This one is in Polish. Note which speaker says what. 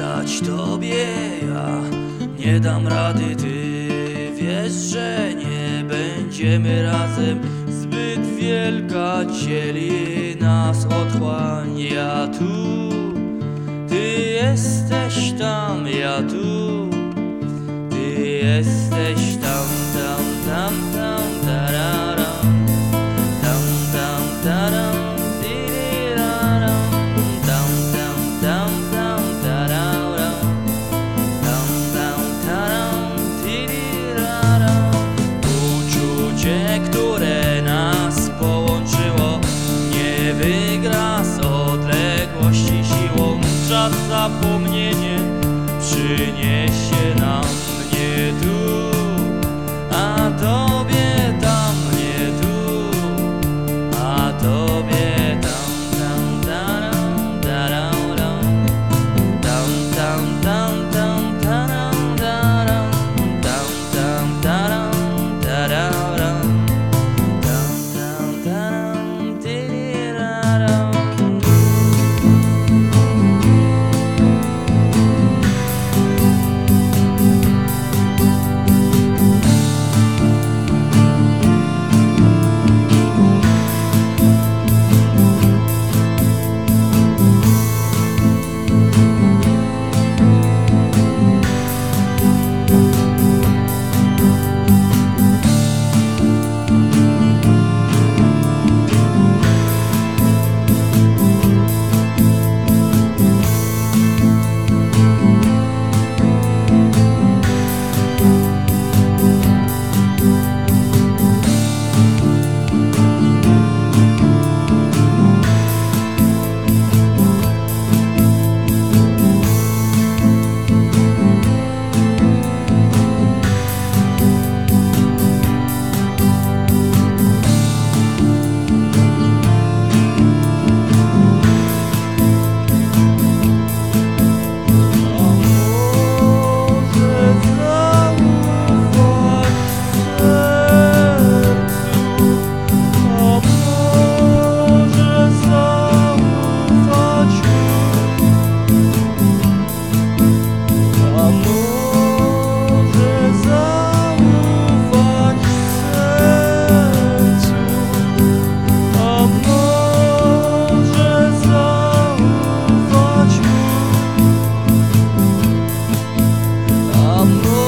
Speaker 1: dostać tobie ja nie dam rady, ty wiesz, że nie będziemy razem. Zbyt wielka dzieli nas otchłań, ja tu, ty jesteś tam, ja tu, ty jesteś tam, zapomnienie przyniesie nam nie tu. amor.